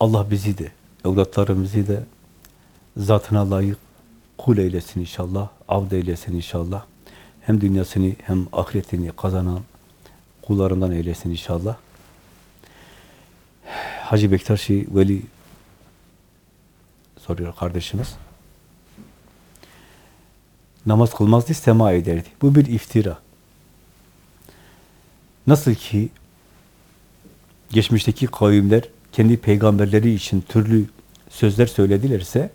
Allah bizi de, evlatlarımızı da zatına layık kul eylesin inşallah, avd eylesin inşallah. Hem dünyasını hem ahiretini kazanan kullarından eylesin inşallah. Hacı Bektaşi Veli soruyor kardeşimiz. Namaz kılmazdı, sema ederdi. Bu bir iftira. Nasıl ki geçmişteki kavimler kendi peygamberleri için türlü sözler söyledilerse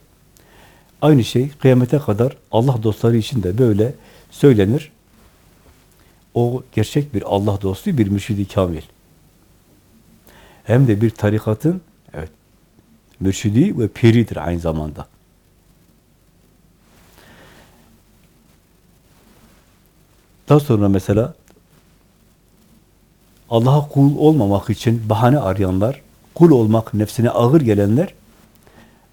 aynı şey kıyamete kadar Allah dostları için de böyle söylenir. O gerçek bir Allah dostu, bir mürşidi kamil. Hem de bir tarikatın evet mürşidi ve piridir aynı zamanda. Daha sonra mesela Allah'a kul olmamak için bahane arayanlar, kul olmak nefsine ağır gelenler,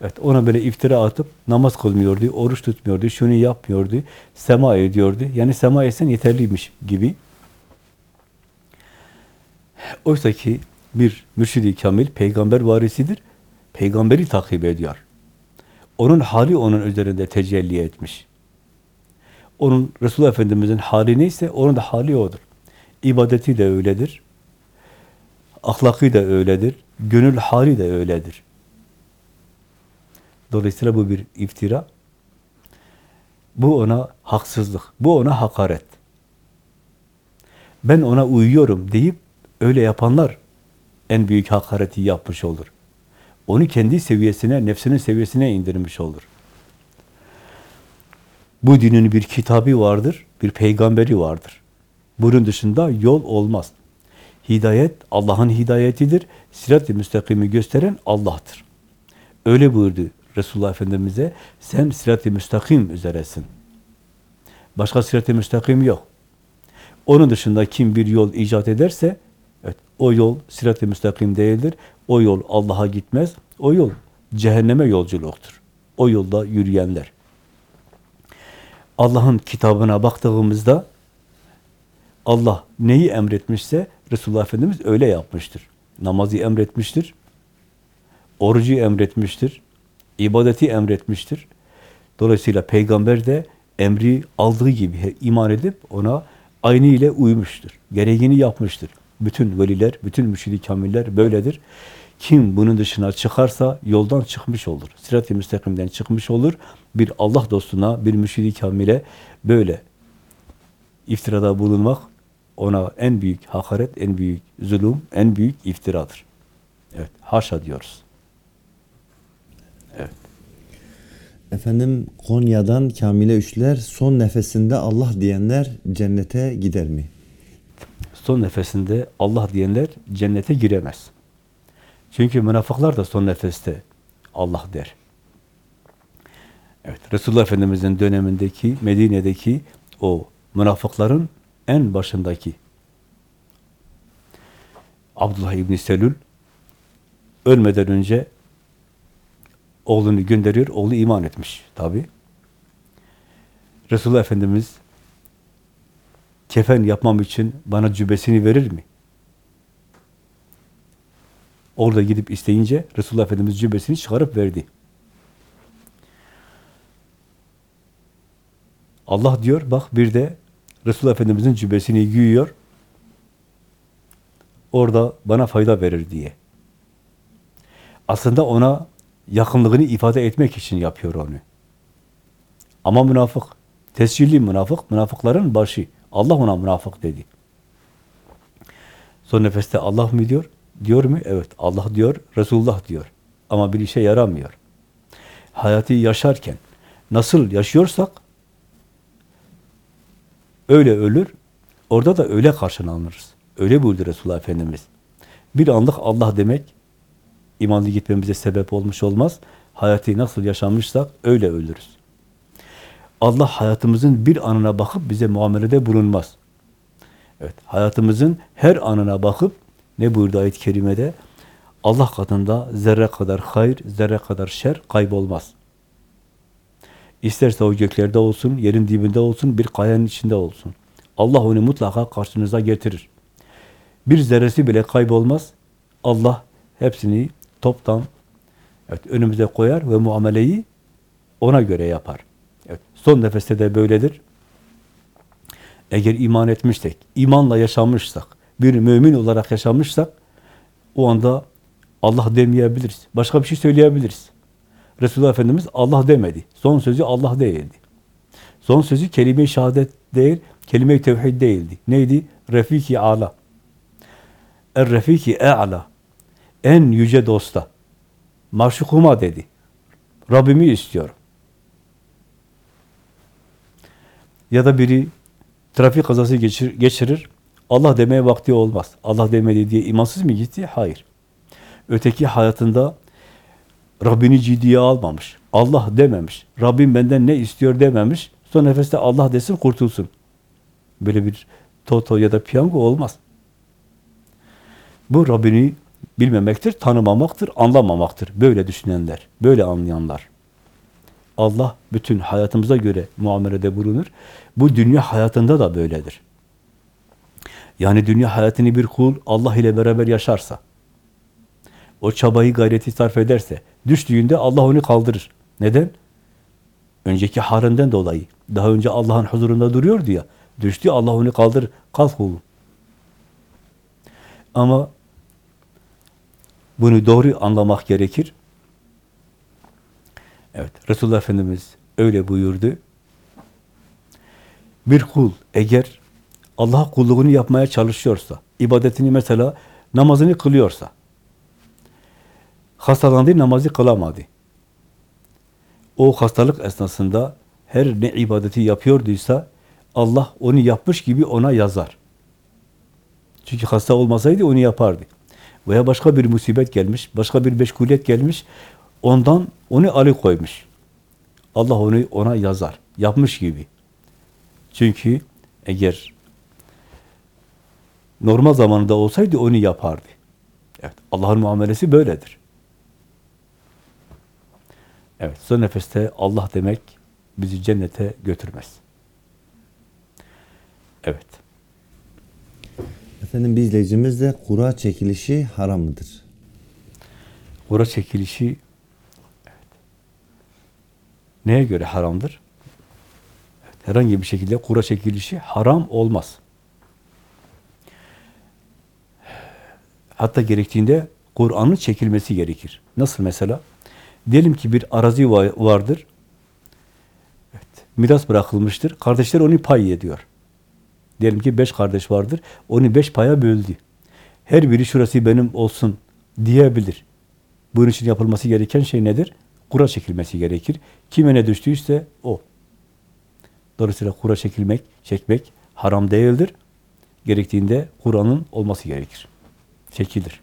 evet ona böyle iftira atıp namaz kılmıyordu, oruç tutmuyordu, şunu yapmıyordu, sema ediyordu. Yani sema etsen yeterliymiş gibi. Oysa ki bir mürşidi kamil peygamber varisidir. Peygamberi takip ediyor. Onun hali onun üzerinde tecelli etmiş. Onun Resulullah Efendimiz'in hali neyse onun da hali odur. İbadeti de öyledir. Ahlakı da öyledir. Gönül hali de öyledir. Dolayısıyla bu bir iftira. Bu ona haksızlık. Bu ona hakaret. Ben ona uyuyorum deyip öyle yapanlar en büyük hakareti yapmış olur. Onu kendi seviyesine, nefsinin seviyesine indirmiş olur. Bu dinin bir kitabı vardır, bir peygamberi vardır. Bunun dışında yol olmaz. Hidayet Allah'ın hidayetidir. Sirat-i müstakimi gösteren Allah'tır. Öyle buyurdu Resulullah Efendimiz'e. Sen sirat-i müstakim üzeresin. Başka sirat-i müstakim yok. Onun dışında kim bir yol icat ederse evet, o yol sirat-i müstakim değildir. O yol Allah'a gitmez. O yol cehenneme yolculuktur. O yolda yürüyenler. Allah'ın kitabına baktığımızda Allah neyi emretmişse Resulullah Efendimiz öyle yapmıştır. Namazı emretmiştir. Orucu emretmiştir. ibadeti emretmiştir. Dolayısıyla peygamber de emri aldığı gibi iman edip ona aynı ile uymuştur. Gereğini yapmıştır. Bütün veliler, bütün mürşidi kamiller böyledir. Kim bunun dışına çıkarsa yoldan çıkmış olur. Sirat-i müstakimden çıkmış olur. Bir Allah dostuna, bir mürşidi kamile böyle iftirada bulunmak ona en büyük hakaret, en büyük zulüm, en büyük iftiradır. Evet, haşa diyoruz. Evet. Efendim Konya'dan Kamile Üçler son nefesinde Allah diyenler cennete gider mi? Son nefesinde Allah diyenler cennete giremez. Çünkü münafıklar da son nefeste Allah der. Evet, Resulullah Efendimiz'in dönemindeki, Medine'deki o münafıkların en başındaki Abdullah İbni Selül ölmeden önce oğlunu gönderiyor, oğlu iman etmiş tabi. Resulullah Efendimiz kefen yapmam için bana cübbesini verir mi? Orada gidip isteyince Resulullah Efendimiz cübbesini çıkarıp verdi. Allah diyor bak bir de Resulullah Efendimiz'in cübbesini giyiyor. Orada bana fayda verir diye. Aslında ona yakınlığını ifade etmek için yapıyor onu. Ama münafık, tescilli münafık, münafıkların başı. Allah ona münafık dedi. Son nefeste Allah mı diyor? Diyor mu? Evet. Allah diyor, Resulullah diyor. Ama bir işe yaramıyor. Hayatı yaşarken nasıl yaşıyorsak öyle ölür, orada da öyle karşılanırız. Öyle buyurdu Resulullah Efendimiz. Bir anlık Allah demek imanlı gitmemize sebep olmuş olmaz. Hayatı nasıl yaşamışsak öyle ölürüz. Allah hayatımızın bir anına bakıp bize muamelede bulunmaz. Evet, hayatımızın her anına bakıp ne buyurdu ayet-i kerimede? Allah katında zerre kadar hayır, zerre kadar şer kaybolmaz. İsterse o göklerde olsun, yerin dibinde olsun, bir kayanın içinde olsun. Allah onu mutlaka karşınıza getirir. Bir zerresi bile kaybolmaz. Allah hepsini toptan Evet, önümüze koyar ve muameleyi ona göre yapar. Evet, son nefeste de böyledir. Eğer iman etmişsek, imanla yaşamışsak, bir mümin olarak yaşamışsak, o anda Allah demeyebiliriz. Başka bir şey söyleyebiliriz. Resulullah Efendimiz Allah demedi. Son sözü Allah değildi. Son sözü kelime-i şehadet değil, kelime-i tevhid değildi. Neydi? Refiki ala. Er refiki e'ala. En yüce dosta. Maşukuma dedi. Rabbimi istiyorum. Ya da biri trafik kazası geçir, geçirir. Allah demeye vakti olmaz. Allah demedi diye imansız mı gitti? Hayır. Öteki hayatında Rabbini ciddiye almamış. Allah dememiş. Rabbim benden ne istiyor dememiş. Son nefeste Allah desin kurtulsun. Böyle bir toto ya da piyango olmaz. Bu Rabbini bilmemektir, tanımamaktır, anlamamaktır. Böyle düşünenler, böyle anlayanlar. Allah bütün hayatımıza göre muamelede bulunur. Bu dünya hayatında da böyledir. Yani dünya hayatını bir kul Allah ile beraber yaşarsa, o çabayı, gayreti sarf ederse, düştüğünde Allah onu kaldırır. Neden? Önceki halinden dolayı. Daha önce Allah'ın huzurunda duruyordu ya, düştü Allah onu kaldırır. Kalk oğlum. Ama bunu doğru anlamak gerekir. Evet, Resulullah Efendimiz öyle buyurdu. Bir kul eğer Allah kulluğunu yapmaya çalışıyorsa, ibadetini mesela namazını kılıyorsa, hastalandı, namazı kılamadı. O hastalık esnasında her ne ibadeti yapıyorduysa Allah onu yapmış gibi ona yazar. Çünkü hasta olmasaydı onu yapardı. Veya başka bir musibet gelmiş, başka bir meşguliyet gelmiş, ondan onu alıkoymuş. Allah onu ona yazar, yapmış gibi. Çünkü eğer normal zamanında olsaydı onu yapardı. Evet, Allah'ın muamelesi böyledir. Evet, son nefeste Allah demek bizi cennete götürmez. Evet. Efendim bir izleyicimiz de kura çekilişi haram mıdır? Kura çekilişi evet. neye göre haramdır? Evet, herhangi bir şekilde kura çekilişi haram olmaz. Hatta gerektiğinde Kur'an'ın çekilmesi gerekir. Nasıl mesela? Diyelim ki bir arazi va- vardır. Evet, miras bırakılmıştır. Kardeşler onu pay ediyor. Diyelim ki beş kardeş vardır. Onu beş paya böldü. Her biri şurası benim olsun diyebilir. Bunun için yapılması gereken şey nedir? Kura çekilmesi gerekir. Kime ne düştüyse o. Dolayısıyla kura çekilmek, çekmek haram değildir. Gerektiğinde Kur'an'ın olması gerekir. Çekilir.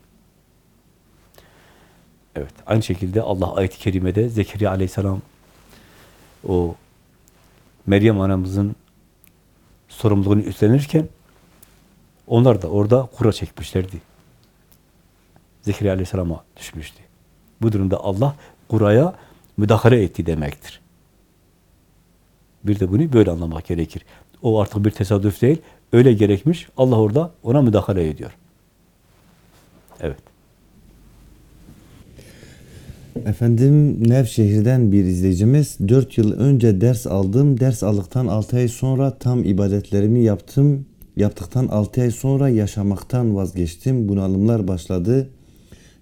Evet. Aynı şekilde Allah ayet-i kerimede Zekeriya aleyhisselam o Meryem anamızın sorumluluğunu üstlenirken onlar da orada kura çekmişlerdi. Zekeriya aleyhisselama düşmüştü. Bu durumda Allah kuraya müdahale etti demektir. Bir de bunu böyle anlamak gerekir. O artık bir tesadüf değil, öyle gerekmiş, Allah orada ona müdahale ediyor. Evet. Efendim Nevşehir'den bir izleyicimiz 4 yıl önce ders aldım. Ders aldıktan 6 ay sonra tam ibadetlerimi yaptım. Yaptıktan 6 ay sonra yaşamaktan vazgeçtim. Bunalımlar başladı.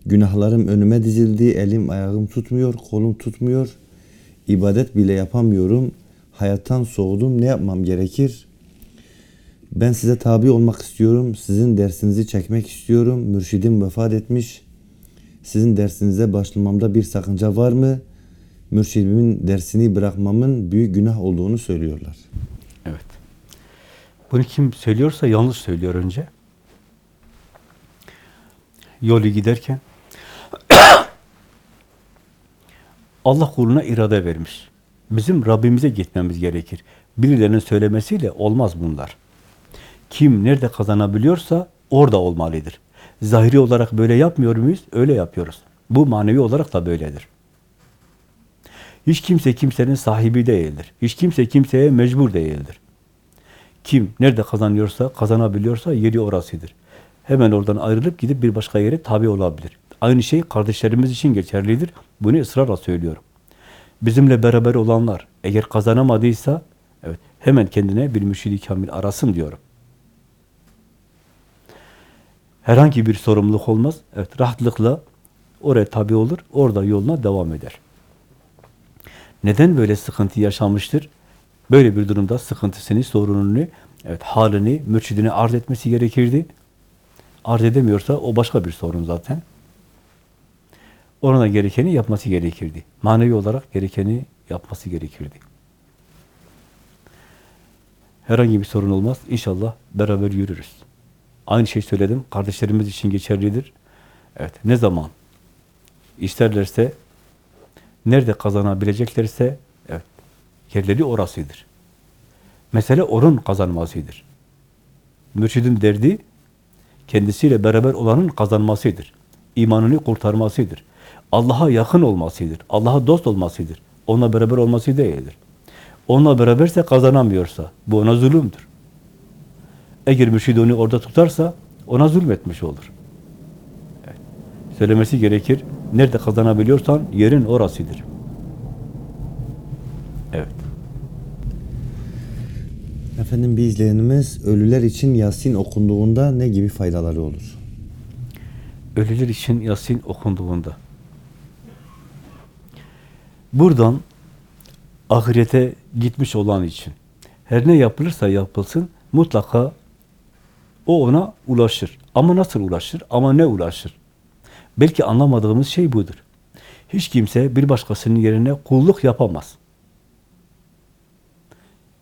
Günahlarım önüme dizildi. Elim ayağım tutmuyor, kolum tutmuyor. İbadet bile yapamıyorum. Hayattan soğudum. Ne yapmam gerekir? Ben size tabi olmak istiyorum. Sizin dersinizi çekmek istiyorum. Mürşidim vefat etmiş. Sizin dersinize başlamamda bir sakınca var mı? Mürşidimin dersini bırakmamın büyük günah olduğunu söylüyorlar. Evet. Bunu kim söylüyorsa yanlış söylüyor önce. Yolu giderken Allah kuluna irade vermiş. Bizim Rabbimize gitmemiz gerekir. Birilerinin söylemesiyle olmaz bunlar. Kim nerede kazanabiliyorsa orada olmalıdır. Zahiri olarak böyle yapmıyor muyuz? Öyle yapıyoruz. Bu manevi olarak da böyledir. Hiç kimse kimsenin sahibi değildir. Hiç kimse kimseye mecbur değildir. Kim nerede kazanıyorsa, kazanabiliyorsa yeri orasıdır. Hemen oradan ayrılıp gidip bir başka yere tabi olabilir. Aynı şey kardeşlerimiz için geçerlidir. Bunu ısrarla söylüyorum. Bizimle beraber olanlar eğer kazanamadıysa evet hemen kendine bir mürşidi kamil arasın diyorum. Herhangi bir sorumluluk olmaz. Evet rahatlıkla oraya tabi olur. Orada yoluna devam eder. Neden böyle sıkıntı yaşamıştır? Böyle bir durumda sıkıntısını, sorununu, evet halini, mürşidine arz etmesi gerekirdi. Arz edemiyorsa o başka bir sorun zaten. Ona gerekeni yapması gerekirdi. Manevi olarak gerekeni yapması gerekirdi. Herhangi bir sorun olmaz. İnşallah beraber yürürüz. Aynı şey söyledim. Kardeşlerimiz için geçerlidir. Evet. Ne zaman isterlerse nerede kazanabileceklerse evet yerleri orasıdır. Mesele onun kazanmasıdır. Mürşidin derdi kendisiyle beraber olanın kazanmasıdır. İmanını kurtarmasıdır. Allah'a yakın olmasıdır. Allah'a dost olmasıdır. Onunla beraber olması değildir. Onunla beraberse kazanamıyorsa bu ona zulümdür. Eğer mürşid onu orada tutarsa ona zulmetmiş olur. Evet. Söylemesi gerekir. Nerede kazanabiliyorsan yerin orasıdır. Evet. Efendim bir izleyenimiz ölüler için Yasin okunduğunda ne gibi faydaları olur? Ölüler için Yasin okunduğunda. Buradan ahirete gitmiş olan için her ne yapılırsa yapılsın mutlaka o ona ulaşır. Ama nasıl ulaşır? Ama ne ulaşır? Belki anlamadığımız şey budur. Hiç kimse bir başkasının yerine kulluk yapamaz.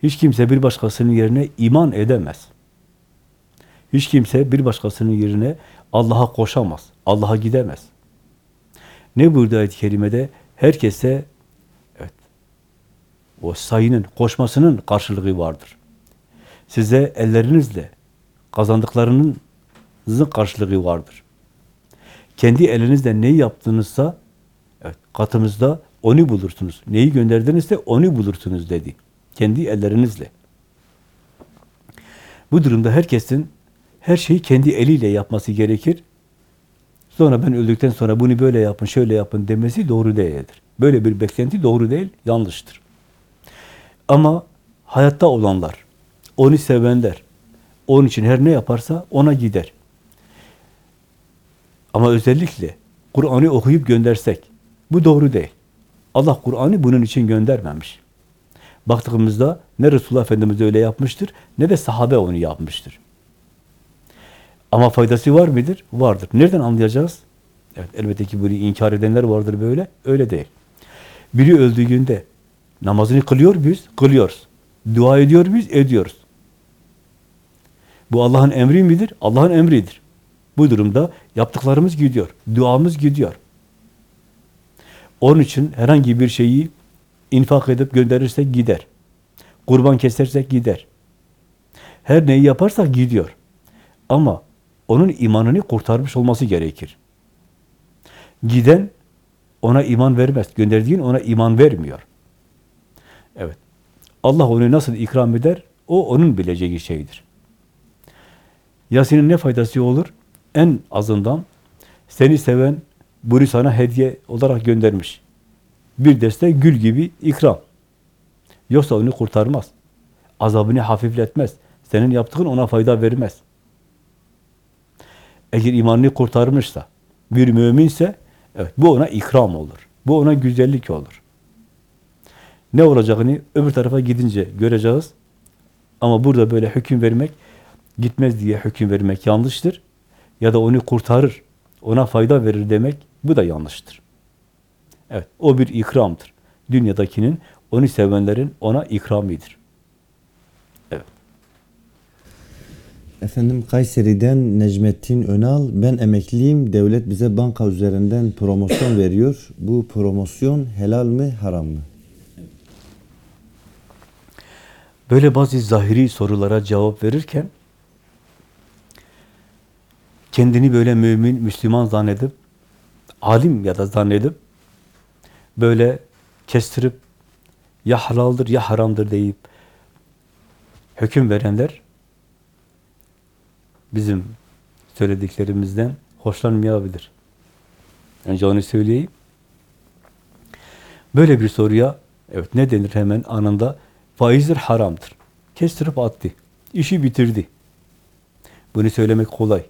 Hiç kimse bir başkasının yerine iman edemez. Hiç kimse bir başkasının yerine Allah'a koşamaz. Allah'a gidemez. Ne buyurdu ayet-i kerimede? Herkese evet, o sayının, koşmasının karşılığı vardır. Size ellerinizle kazandıklarınızın karşılığı vardır. Kendi elinizle neyi yaptığınızsa evet, katımızda onu bulursunuz. Neyi gönderdinizse onu bulursunuz dedi. Kendi ellerinizle. Bu durumda herkesin her şeyi kendi eliyle yapması gerekir. Sonra ben öldükten sonra bunu böyle yapın, şöyle yapın demesi doğru değildir. Böyle bir beklenti doğru değil, yanlıştır. Ama hayatta olanlar, onu sevenler, onun için her ne yaparsa ona gider. Ama özellikle Kur'an'ı okuyup göndersek, bu doğru değil. Allah Kur'an'ı bunun için göndermemiş. Baktığımızda ne Resulullah Efendimiz öyle yapmıştır, ne de sahabe onu yapmıştır. Ama faydası var mıdır? Vardır. Nereden anlayacağız? Evet, elbette ki bunu inkar edenler vardır böyle. Öyle değil. Biri öldüğünde namazını kılıyor muyuz? Kılıyoruz. Dua ediyor muyuz? Ediyoruz. Bu Allah'ın emri midir? Allah'ın emridir. Bu durumda yaptıklarımız gidiyor. Duamız gidiyor. Onun için herhangi bir şeyi infak edip gönderirsek gider. Kurban kesersek gider. Her neyi yaparsak gidiyor. Ama onun imanını kurtarmış olması gerekir. Giden ona iman vermez. Gönderdiğin ona iman vermiyor. Evet. Allah onu nasıl ikram eder? O onun bileceği şeydir. Yasin'in ne faydası olur? En azından seni seven bunu sana hediye olarak göndermiş. Bir deste gül gibi ikram. Yoksa onu kurtarmaz. Azabını hafifletmez. Senin yaptığın ona fayda vermez. Eğer imanını kurtarmışsa, bir müminse, evet bu ona ikram olur. Bu ona güzellik olur. Ne olacağını öbür tarafa gidince göreceğiz. Ama burada böyle hüküm vermek, gitmez diye hüküm vermek yanlıştır. Ya da onu kurtarır, ona fayda verir demek, bu da yanlıştır. Evet, o bir ikramdır. Dünyadakinin, onu sevenlerin ona ikramidir. Evet. Efendim Kayseri'den Necmettin Önal, ben emekliyim, devlet bize banka üzerinden promosyon veriyor. Bu promosyon helal mi, haram mı? Böyle bazı zahiri sorulara cevap verirken kendini böyle mümin, Müslüman zannedip alim ya da zannedip böyle kestirip ya halaldır ya haramdır deyip hüküm verenler bizim söylediklerimizden hoşlanmayabilir. Önce onu söyleyeyim. Böyle bir soruya evet ne denir hemen anında? Faizdir, haramdır. Kestirip attı. İşi bitirdi. Bunu söylemek kolay.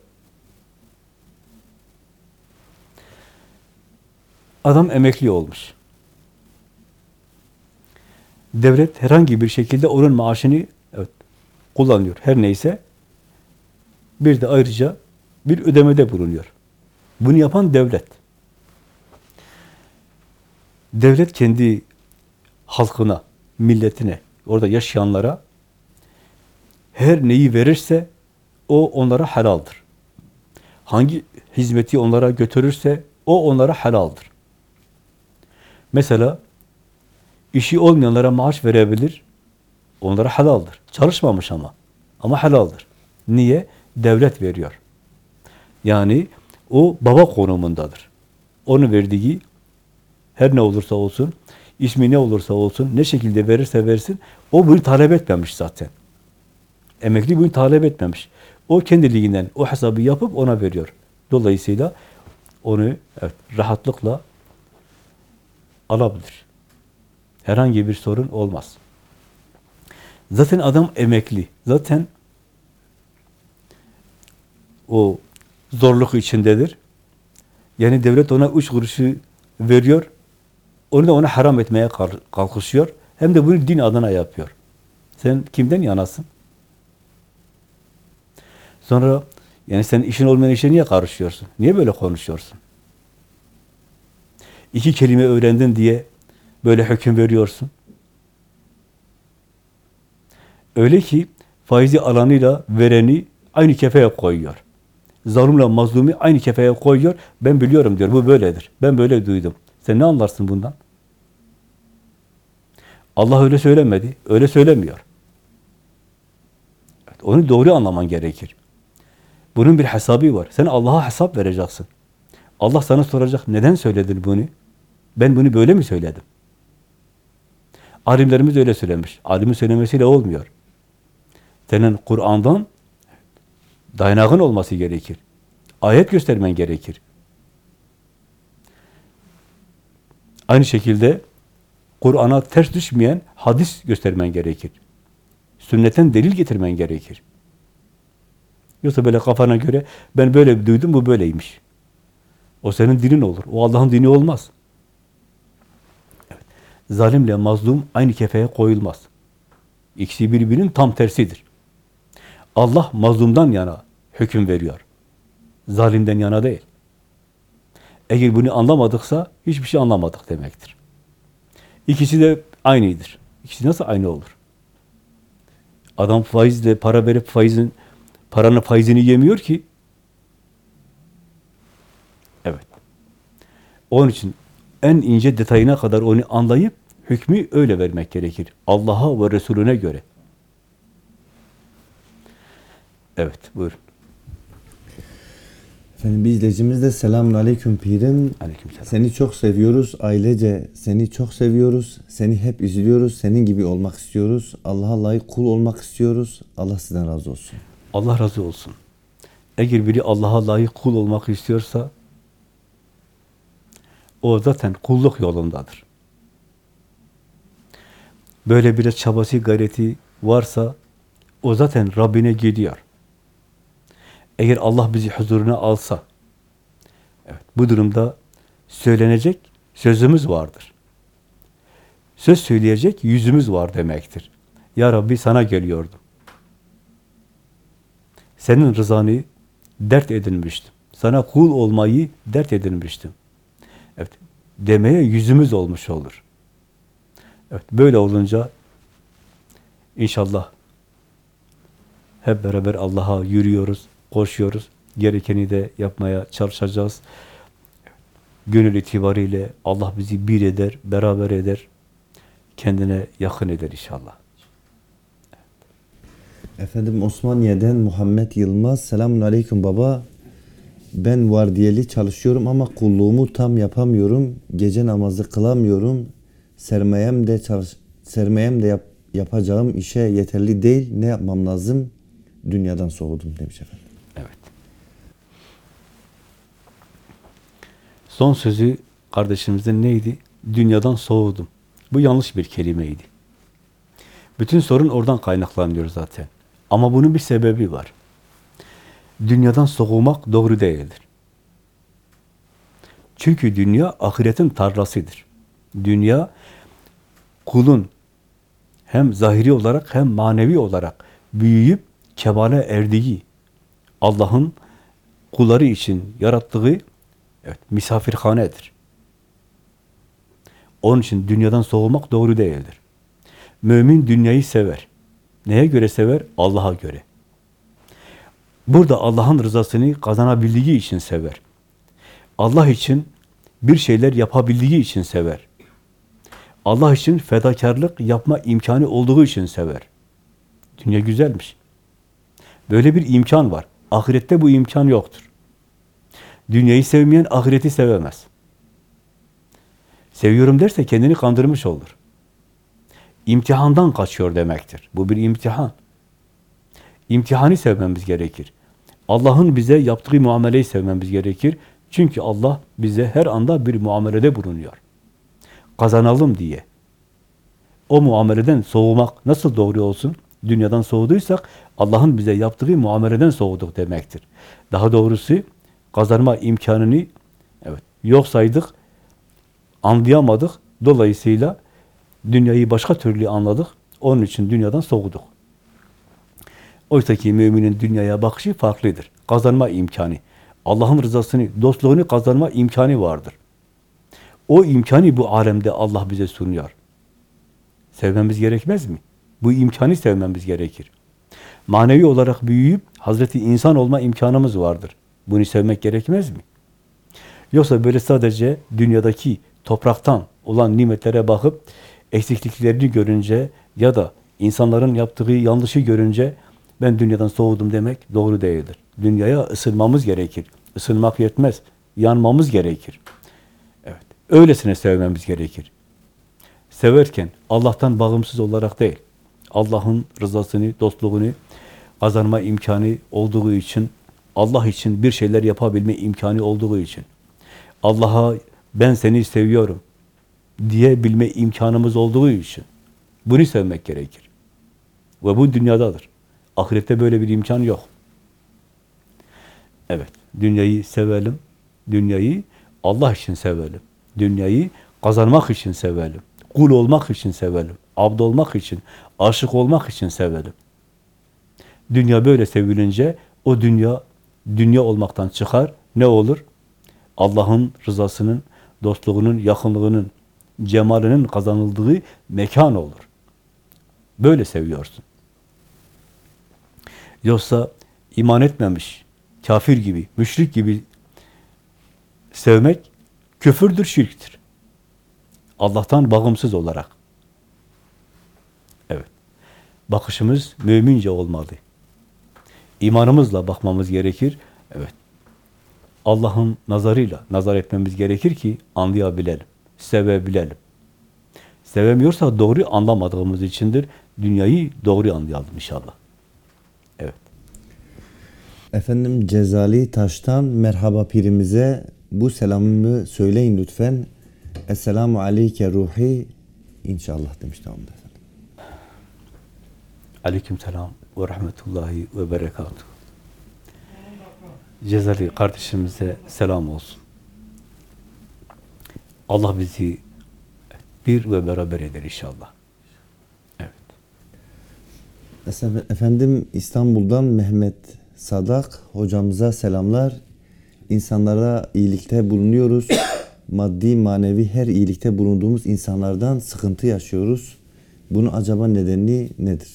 Adam emekli olmuş. Devlet herhangi bir şekilde onun maaşını evet, kullanıyor. Her neyse bir de ayrıca bir ödemede bulunuyor. Bunu yapan devlet. Devlet kendi halkına, milletine, orada yaşayanlara her neyi verirse o onlara helaldir. Hangi hizmeti onlara götürürse o onlara helaldir. Mesela işi olmayanlara maaş verebilir. Onlara helaldir. Çalışmamış ama. Ama helaldir. Niye? Devlet veriyor. Yani o baba konumundadır. Onu verdiği her ne olursa olsun, ismi ne olursa olsun, ne şekilde verirse versin, o bunu talep etmemiş zaten. Emekli bunu talep etmemiş. O kendiliğinden o hesabı yapıp ona veriyor. Dolayısıyla onu evet, rahatlıkla alabilir. Herhangi bir sorun olmaz. Zaten adam emekli. Zaten o zorluk içindedir. Yani devlet ona üç kuruşu veriyor. Onu da ona haram etmeye kalkışıyor. Hem de bunu din adına yapıyor. Sen kimden yanasın? Sonra yani sen işin olmayan işe niye karışıyorsun? Niye böyle konuşuyorsun? İki kelime öğrendin diye böyle hüküm veriyorsun. Öyle ki faizi alanıyla vereni aynı kefeye koyuyor. Zalimle mazlumi aynı kefeye koyuyor. Ben biliyorum diyor. Bu böyledir. Ben böyle duydum. Sen ne anlarsın bundan? Allah öyle söylemedi. Öyle söylemiyor. Evet, onu doğru anlaman gerekir. Bunun bir hesabı var. Sen Allah'a hesap vereceksin. Allah sana soracak. Neden söyledin bunu? Ben bunu böyle mi söyledim? Alimlerimiz öyle söylemiş. Alimin söylemesiyle olmuyor. Senin Kur'an'dan dayanağın olması gerekir. Ayet göstermen gerekir. Aynı şekilde Kur'an'a ters düşmeyen hadis göstermen gerekir. Sünnetten delil getirmen gerekir. Yoksa böyle kafana göre ben böyle duydum bu böyleymiş. O senin dinin olur. O Allah'ın dini olmaz. Zalimle mazlum aynı kefeye koyulmaz. İkisi birbirinin tam tersidir. Allah mazlumdan yana hüküm veriyor. Zalimden yana değil. Eğer bunu anlamadıksa hiçbir şey anlamadık demektir. İkisi de aynıdır. İkisi nasıl aynı olur? Adam faizle para verip faizin paranın faizini yemiyor ki. Evet. Onun için en ince detayına kadar onu anlayıp hükmü öyle vermek gerekir. Allah'a ve Resulüne göre. Evet, buyurun. Efendim bir izleyicimiz de selamun aleyküm pirim. Aleykümselam. Seni çok seviyoruz. Ailece seni çok seviyoruz. Seni hep üzülüyoruz. Senin gibi olmak istiyoruz. Allah'a layık kul olmak istiyoruz. Allah sizden razı olsun. Allah razı olsun. Eğer biri Allah'a layık kul olmak istiyorsa o zaten kulluk yolundadır. Böyle bir çabası, gayreti varsa o zaten Rabbine gidiyor. Eğer Allah bizi huzuruna alsa, evet, bu durumda söylenecek sözümüz vardır. Söz söyleyecek yüzümüz var demektir. Ya Rabbi sana geliyordum. Senin rızanı dert edinmiştim. Sana kul olmayı dert edinmiştim. Demeye yüzümüz olmuş olur. Evet, böyle olunca inşallah hep beraber Allah'a yürüyoruz, koşuyoruz. Gerekeni de yapmaya çalışacağız. Gönül itibariyle Allah bizi bir eder, beraber eder. Kendine yakın eder inşallah. Efendim Osmaniye'den Muhammed Yılmaz. Selamun aleyküm baba. Ben vardiyeli çalışıyorum ama kulluğumu tam yapamıyorum. Gece namazı kılamıyorum. Sermayem de çalış sermayem de yap yapacağım işe yeterli değil. Ne yapmam lazım? Dünyadan soğudum demiş efendim. Evet. Son sözü kardeşimizin neydi? Dünyadan soğudum. Bu yanlış bir kelimeydi. Bütün sorun oradan kaynaklanıyor zaten. Ama bunun bir sebebi var. Dünyadan soğumak doğru değildir. Çünkü dünya ahiretin tarlasıdır. Dünya kulun hem zahiri olarak hem manevi olarak büyüyüp kemale erdiği Allah'ın kulları için yarattığı evet, misafirhanedir. Onun için dünyadan soğumak doğru değildir. Mümin dünyayı sever. Neye göre sever? Allah'a göre. Burada Allah'ın rızasını kazanabildiği için sever. Allah için bir şeyler yapabildiği için sever. Allah için fedakarlık yapma imkanı olduğu için sever. Dünya güzelmiş. Böyle bir imkan var. Ahirette bu imkan yoktur. Dünyayı sevmeyen ahireti sevemez. Seviyorum derse kendini kandırmış olur. İmtihandan kaçıyor demektir. Bu bir imtihan. İmtihanı sevmemiz gerekir. Allah'ın bize yaptığı muameleyi sevmemiz gerekir. Çünkü Allah bize her anda bir muamelede bulunuyor. Kazanalım diye. O muameleden soğumak nasıl doğru olsun? Dünyadan soğuduysak Allah'ın bize yaptığı muameleden soğuduk demektir. Daha doğrusu kazanma imkanını evet yok saydık, anlayamadık. Dolayısıyla dünyayı başka türlü anladık. Onun için dünyadan soğuduk. Oysa ki müminin dünyaya bakışı farklıdır. Kazanma imkanı. Allah'ın rızasını, dostluğunu kazanma imkanı vardır. O imkanı bu alemde Allah bize sunuyor. Sevmemiz gerekmez mi? Bu imkanı sevmemiz gerekir. Manevi olarak büyüyüp Hazreti insan olma imkanımız vardır. Bunu sevmek gerekmez mi? Yoksa böyle sadece dünyadaki topraktan olan nimetlere bakıp eksikliklerini görünce ya da insanların yaptığı yanlışı görünce ben dünyadan soğudum demek doğru değildir. Dünyaya ısınmamız gerekir. Isınmak yetmez. Yanmamız gerekir. Evet. Öylesine sevmemiz gerekir. Severken Allah'tan bağımsız olarak değil. Allah'ın rızasını, dostluğunu kazanma imkanı olduğu için, Allah için bir şeyler yapabilme imkanı olduğu için, Allah'a ben seni seviyorum diyebilme imkanımız olduğu için bunu sevmek gerekir. Ve bu dünyadadır. Ahirette böyle bir imkan yok. Evet, dünyayı sevelim. Dünyayı Allah için sevelim. Dünyayı kazanmak için sevelim. Kul olmak için sevelim. Abd olmak için, aşık olmak için sevelim. Dünya böyle sevilince o dünya dünya olmaktan çıkar. Ne olur? Allah'ın rızasının, dostluğunun, yakınlığının, cemalinin kazanıldığı mekan olur. Böyle seviyorsun. Yoksa iman etmemiş, kafir gibi, müşrik gibi sevmek küfürdür, şirktir. Allah'tan bağımsız olarak. Evet. Bakışımız mümince olmalı. İmanımızla bakmamız gerekir. Evet. Allah'ın nazarıyla nazar etmemiz gerekir ki anlayabilelim, sevebilelim. Sevemiyorsa doğru anlamadığımız içindir. Dünyayı doğru anlayalım inşallah. Efendim Cezali Taş'tan merhaba pirimize bu selamımı söyleyin lütfen. Esselamu aleyke ruhi inşallah demiş tamam efendim. Aleyküm selam ve rahmetullahi ve berekatuhu. Cezali kardeşimize selam olsun. Allah bizi bir ve beraber eder inşallah. Evet. Efe- Efendim İstanbul'dan Mehmet Sadak hocamıza selamlar. İnsanlara iyilikte bulunuyoruz. Maddi, manevi her iyilikte bulunduğumuz insanlardan sıkıntı yaşıyoruz. Bunun acaba nedeni nedir?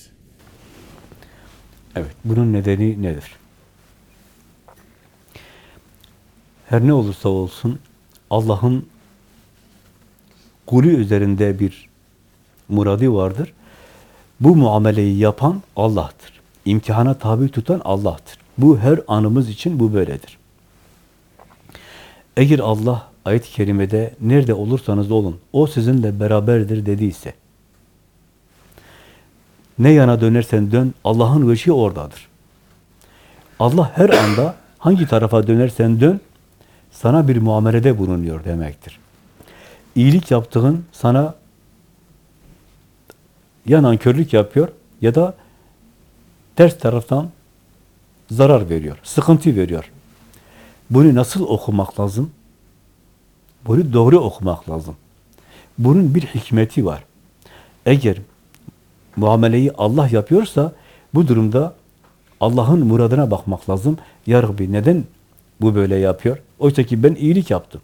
Evet. Bunun nedeni nedir? Her ne olursa olsun Allah'ın kulü üzerinde bir muradi vardır. Bu muameleyi yapan Allah'tır. İmtihana tabi tutan Allah'tır. Bu her anımız için bu böyledir. Eğer Allah ayet-i kerimede nerede olursanız olun, o sizinle beraberdir dediyse, ne yana dönersen dön, Allah'ın veşi oradadır. Allah her anda hangi tarafa dönersen dön, sana bir muamelede bulunuyor demektir. İyilik yaptığın sana ya nankörlük yapıyor ya da ters taraftan zarar veriyor, sıkıntı veriyor. Bunu nasıl okumak lazım? Bunu doğru okumak lazım. Bunun bir hikmeti var. Eğer muameleyi Allah yapıyorsa bu durumda Allah'ın muradına bakmak lazım. Ya Rabbi neden bu böyle yapıyor? Oysa ki ben iyilik yaptım.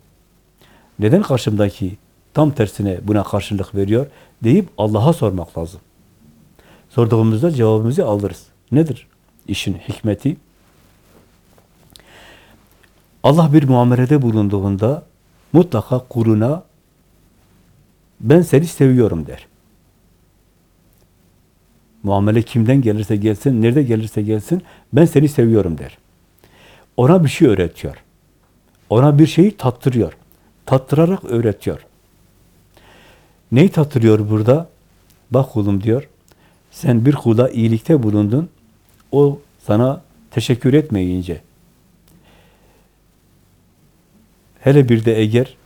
Neden karşımdaki tam tersine buna karşılık veriyor? Deyip Allah'a sormak lazım. Sorduğumuzda cevabımızı alırız. Nedir işin hikmeti? Allah bir muamelede bulunduğunda mutlaka kuluna ben seni seviyorum der. Muamele kimden gelirse gelsin, nerede gelirse gelsin, ben seni seviyorum der. Ona bir şey öğretiyor. Ona bir şeyi tattırıyor. Tattırarak öğretiyor. Neyi tattırıyor burada? Bak kulum diyor, sen bir kula iyilikte bulundun, o sana teşekkür etmeyince, hele bir de eğer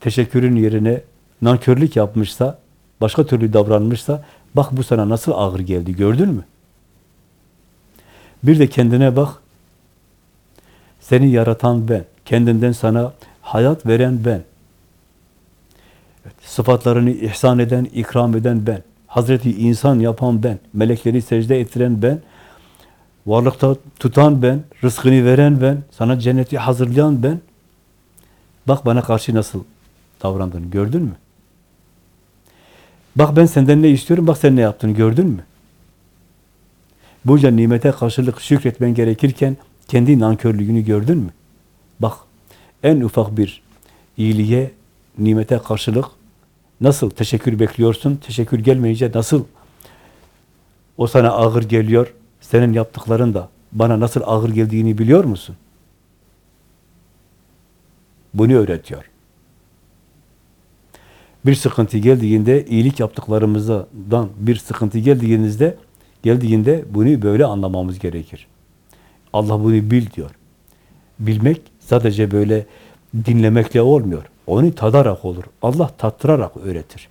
teşekkürün yerine nankörlük yapmışsa, başka türlü davranmışsa, bak bu sana nasıl ağır geldi, gördün mü? Bir de kendine bak, seni yaratan ben, kendinden sana hayat veren ben, sıfatlarını ihsan eden, ikram eden ben, Hazreti insan yapan ben, melekleri secde ettiren ben, varlıkta tutan ben, rızkını veren ben, sana cenneti hazırlayan ben, bak bana karşı nasıl davrandın, gördün mü? Bak ben senden ne istiyorum, bak sen ne yaptın, gördün mü? Bunca nimete karşılık şükretmen gerekirken, kendi nankörlüğünü gördün mü? Bak, en ufak bir iyiliğe, nimete karşılık nasıl teşekkür bekliyorsun, teşekkür gelmeyince nasıl o sana ağır geliyor, senin yaptıkların da bana nasıl ağır geldiğini biliyor musun? Bunu öğretiyor. Bir sıkıntı geldiğinde, iyilik yaptıklarımızdan bir sıkıntı geldiğinizde, geldiğinde bunu böyle anlamamız gerekir. Allah bunu bil diyor. Bilmek sadece böyle dinlemekle olmuyor. Onu tadarak olur. Allah tattırarak öğretir.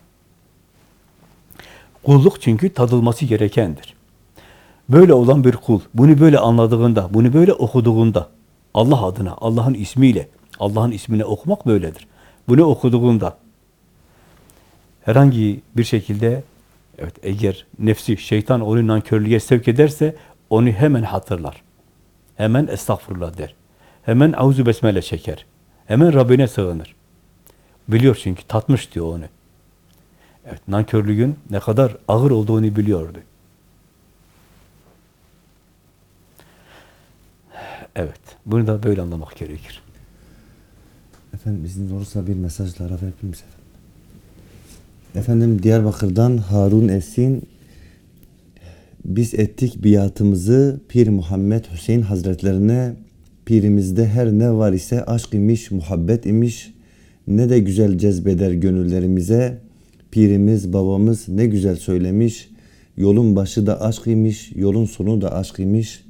Kulluk çünkü tadılması gerekendir. Böyle olan bir kul, bunu böyle anladığında, bunu böyle okuduğunda, Allah adına, Allah'ın ismiyle, Allah'ın ismini okumak böyledir. Bunu okuduğunda, herhangi bir şekilde, evet eğer nefsi, şeytan onu nankörlüğe sevk ederse, onu hemen hatırlar. Hemen estağfurullah der. Hemen auzu besmele çeker. Hemen Rabbine sığınır. Biliyor çünkü, tatmış diyor onu. Evet, nankörlüğün ne kadar ağır olduğunu biliyordu. Evet, bunu da böyle anlamak gerekir. Efendim izin olursa bir mesajla ara verebilir miyiz efendim? Efendim Diyarbakır'dan Harun Esin biz ettik biatımızı Pir Muhammed Hüseyin Hazretlerine. Pirimizde her ne var ise aşk imiş, muhabbet imiş. Ne de güzel cezbeder gönüllerimize. Pirimiz babamız ne güzel söylemiş. Yolun başı da aşk imiş, yolun sonu da aşk imiş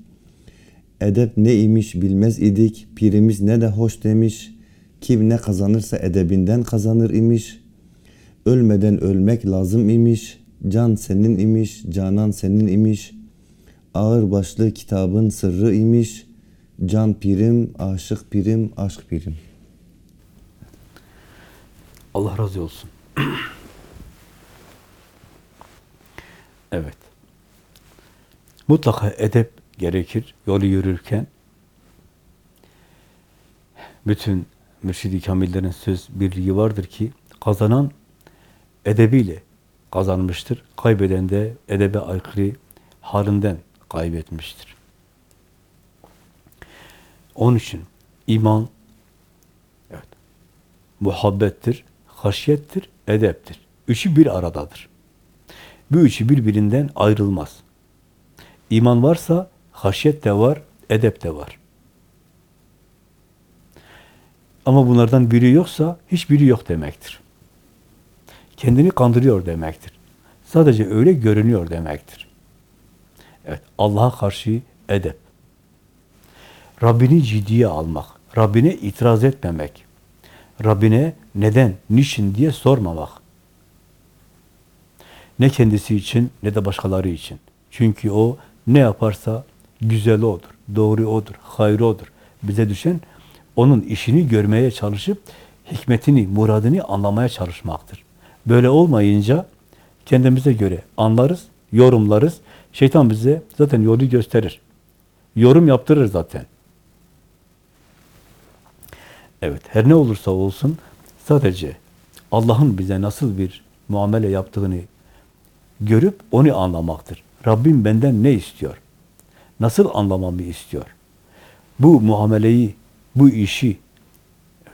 edep ne imiş bilmez idik pirimiz ne de hoş demiş kim ne kazanırsa edebinden kazanır imiş. Ölmeden ölmek lazım imiş. Can senin imiş, canan senin imiş. Ağır başlı kitabın sırrı imiş. Can pirim, aşık pirim, aşk pirim. Allah razı olsun. evet. Mutlaka edep gerekir yolu yürürken. Bütün mürşidi kamillerin söz birliği vardır ki kazanan edebiyle kazanmıştır. Kaybeden de edebe aykırı halinden kaybetmiştir. Onun için iman evet, muhabbettir, haşyettir, edeptir. Üçü bir aradadır. Bu üçü birbirinden ayrılmaz. İman varsa haşyet de var, edep de var. Ama bunlardan biri yoksa hiçbiri yok demektir. Kendini kandırıyor demektir. Sadece öyle görünüyor demektir. Evet, Allah'a karşı edep. Rabbini ciddiye almak, Rabbine itiraz etmemek. Rabbine neden, niçin diye sormamak. Ne kendisi için ne de başkaları için. Çünkü o ne yaparsa güzel odur, doğru odur, hayrı odur. Bize düşen onun işini görmeye çalışıp hikmetini, muradını anlamaya çalışmaktır. Böyle olmayınca kendimize göre anlarız, yorumlarız. Şeytan bize zaten yolu gösterir. Yorum yaptırır zaten. Evet, her ne olursa olsun sadece Allah'ın bize nasıl bir muamele yaptığını görüp onu anlamaktır. Rabbim benden ne istiyor? Nasıl anlamamı istiyor? Bu muameleyi, bu işi,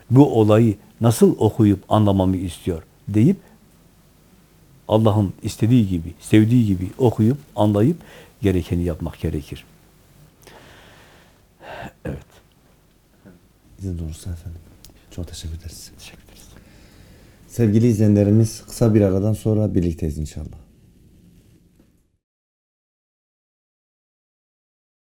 bu olayı nasıl okuyup anlamamı istiyor deyip Allah'ın istediği gibi, sevdiği gibi okuyup, anlayıp gerekeni yapmak gerekir. Evet. İzin doğrusu efendim. Çok teşekkür ederiz. Teşekkür ederiz. Sevgili izleyenlerimiz kısa bir aradan sonra birlikteyiz inşallah.